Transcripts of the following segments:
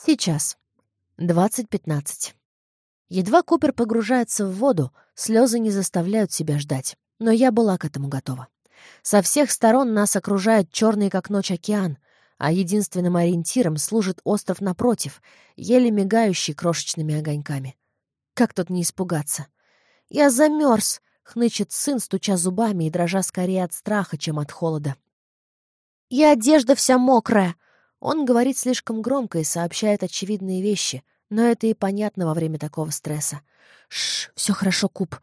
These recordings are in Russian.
Сейчас. 20.15. Едва Купер погружается в воду, слезы не заставляют себя ждать. Но я была к этому готова. Со всех сторон нас окружает черный как ночь океан, а единственным ориентиром служит остров напротив, еле мигающий крошечными огоньками. Как тут не испугаться? «Я замерз!» — хнычет сын, стуча зубами и дрожа скорее от страха, чем от холода. «И одежда вся мокрая!» Он говорит слишком громко и сообщает очевидные вещи, но это и понятно во время такого стресса. «Шш, все хорошо, Куб!»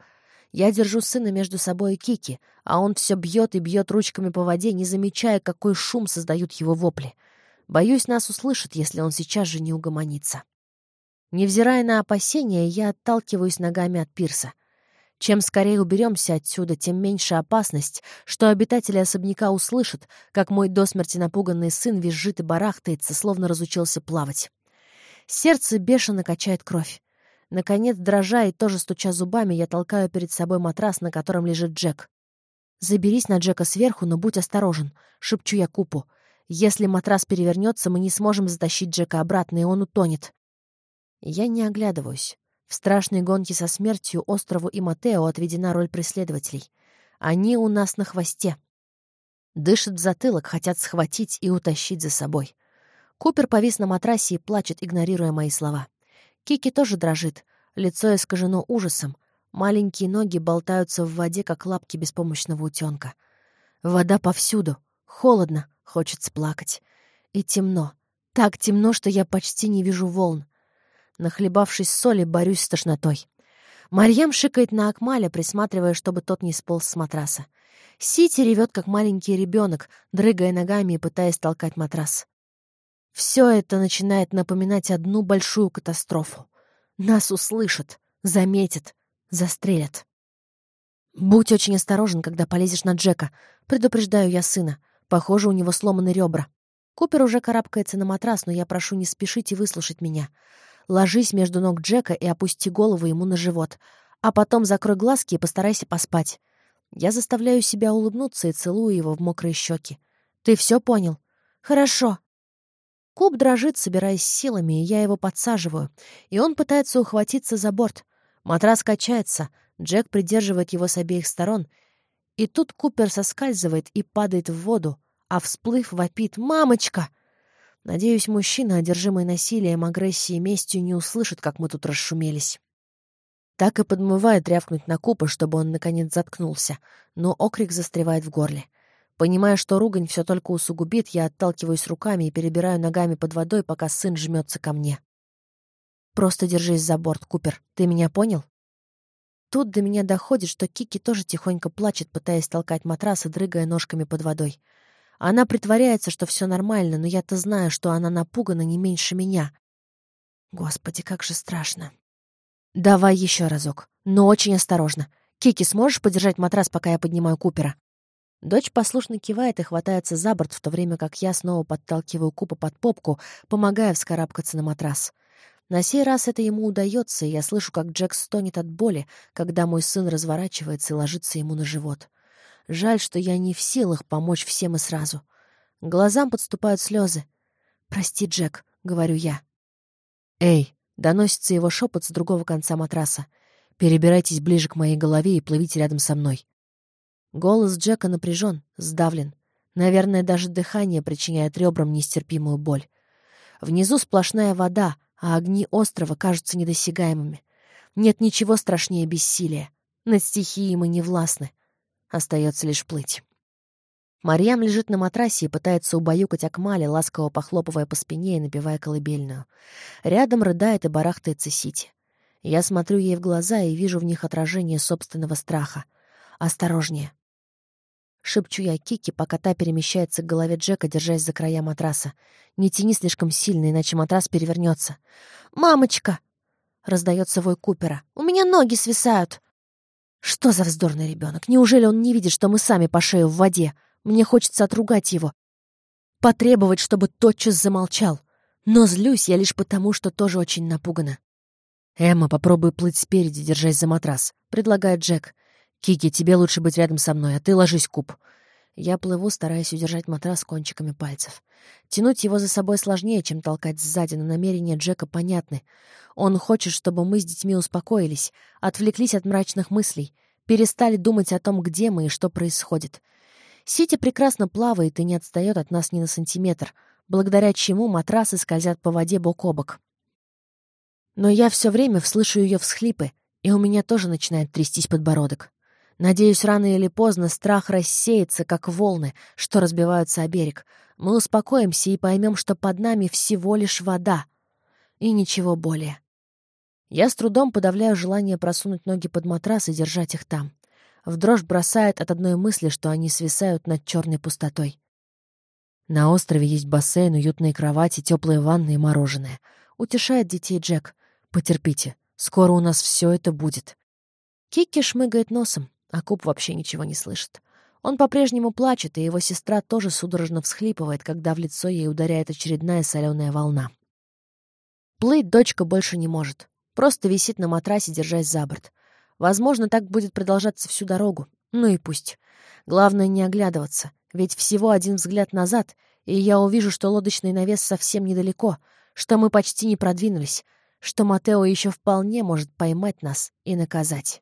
Я держу сына между собой и Кики, а он все бьет и бьет ручками по воде, не замечая, какой шум создают его вопли. Боюсь, нас услышат, если он сейчас же не угомонится. Невзирая на опасения, я отталкиваюсь ногами от пирса. Чем скорее уберемся отсюда, тем меньше опасность, что обитатели особняка услышат, как мой до смерти напуганный сын визжит и барахтается, словно разучился плавать. Сердце бешено качает кровь. Наконец, дрожа и тоже стуча зубами, я толкаю перед собой матрас, на котором лежит Джек. «Заберись на Джека сверху, но будь осторожен», — шепчу я Купу. «Если матрас перевернется, мы не сможем затащить Джека обратно, и он утонет». Я не оглядываюсь. В страшной гонке со смертью острову и Матео отведена роль преследователей. Они у нас на хвосте. Дышат в затылок, хотят схватить и утащить за собой. Купер повис на матрасе и плачет, игнорируя мои слова. Кики тоже дрожит, лицо искажено ужасом. Маленькие ноги болтаются в воде, как лапки беспомощного утенка. Вода повсюду. Холодно, хочется плакать. И темно. Так темно, что я почти не вижу волн. Нахлебавшись соли, борюсь с тошнотой. Марьям шикает на Акмаля, присматривая, чтобы тот не сполз с матраса. Сити ревет, как маленький ребенок, дрыгая ногами и пытаясь толкать матрас. Все это начинает напоминать одну большую катастрофу. Нас услышат, заметят, застрелят. «Будь очень осторожен, когда полезешь на Джека», — предупреждаю я сына. Похоже, у него сломаны ребра. Купер уже карабкается на матрас, но я прошу не спешить и выслушать меня. Ложись между ног Джека и опусти голову ему на живот. А потом закрой глазки и постарайся поспать. Я заставляю себя улыбнуться и целую его в мокрые щеки. «Ты все понял?» «Хорошо», Куб дрожит, собираясь силами, и я его подсаживаю, и он пытается ухватиться за борт. Матрас качается, Джек придерживает его с обеих сторон, и тут Купер соскальзывает и падает в воду, а всплыв вопит «Мамочка!». Надеюсь, мужчина, одержимый насилием, агрессией и местью, не услышит, как мы тут расшумелись. Так и подмывает рявкнуть на Купа, чтобы он, наконец, заткнулся, но окрик застревает в горле. Понимая, что ругань все только усугубит, я отталкиваюсь руками и перебираю ногами под водой, пока сын жмется ко мне. «Просто держись за борт, Купер. Ты меня понял?» Тут до меня доходит, что Кики тоже тихонько плачет, пытаясь толкать матрас и дрыгая ножками под водой. Она притворяется, что все нормально, но я-то знаю, что она напугана не меньше меня. Господи, как же страшно. Давай еще разок, но очень осторожно. Кики, сможешь подержать матрас, пока я поднимаю Купера? Дочь послушно кивает и хватается за борт, в то время как я снова подталкиваю Купа под попку, помогая вскарабкаться на матрас. На сей раз это ему удается, и я слышу, как Джек стонет от боли, когда мой сын разворачивается и ложится ему на живот. Жаль, что я не в силах помочь всем и сразу. Глазам подступают слезы. «Прости, Джек», — говорю я. «Эй!» — доносится его шепот с другого конца матраса. «Перебирайтесь ближе к моей голове и плывите рядом со мной». Голос Джека напряжен, сдавлен. Наверное, даже дыхание причиняет ребрам нестерпимую боль. Внизу сплошная вода, а огни острова кажутся недосягаемыми. Нет ничего страшнее бессилия. Над стихией мы не властны. Остается лишь плыть. Марьям лежит на матрасе и пытается убаюкать Акмали, ласково похлопывая по спине и напевая колыбельную. Рядом рыдает и барахтается Сити. Я смотрю ей в глаза и вижу в них отражение собственного страха. «Осторожнее, Шепчу я Кики, пока та перемещается к голове Джека, держась за края матраса. «Не тяни слишком сильно, иначе матрас перевернется. «Мамочка!» — раздается вой Купера. «У меня ноги свисают!» Что за вздорный ребенок? Неужели он не видит, что мы сами по шею в воде? Мне хочется отругать его. Потребовать, чтобы тотчас замолчал. Но злюсь я лишь потому, что тоже очень напугана. «Эмма, попробуй плыть спереди, держась за матрас», — предлагает Джек. «Кики, тебе лучше быть рядом со мной, а ты ложись, Куб». Я плыву, стараясь удержать матрас кончиками пальцев. Тянуть его за собой сложнее, чем толкать сзади, но намерения Джека понятны. Он хочет, чтобы мы с детьми успокоились, отвлеклись от мрачных мыслей, перестали думать о том, где мы и что происходит. Сити прекрасно плавает и не отстает от нас ни на сантиметр, благодаря чему матрасы скользят по воде бок о бок. Но я все время вслышу ее всхлипы, и у меня тоже начинает трястись подбородок. Надеюсь, рано или поздно страх рассеется, как волны, что разбиваются о берег. Мы успокоимся и поймем, что под нами всего лишь вода. И ничего более. Я с трудом подавляю желание просунуть ноги под матрас и держать их там. В дрожь бросает от одной мысли, что они свисают над черной пустотой. На острове есть бассейн, уютные кровати, теплые ванны и мороженое. Утешает детей Джек. Потерпите, скоро у нас все это будет. Кикки шмыгает носом. А Куб вообще ничего не слышит. Он по-прежнему плачет, и его сестра тоже судорожно всхлипывает, когда в лицо ей ударяет очередная соленая волна. Плыть дочка больше не может. Просто висит на матрасе, держась за борт. Возможно, так будет продолжаться всю дорогу. Ну и пусть. Главное не оглядываться, ведь всего один взгляд назад, и я увижу, что лодочный навес совсем недалеко, что мы почти не продвинулись, что Матео еще вполне может поймать нас и наказать.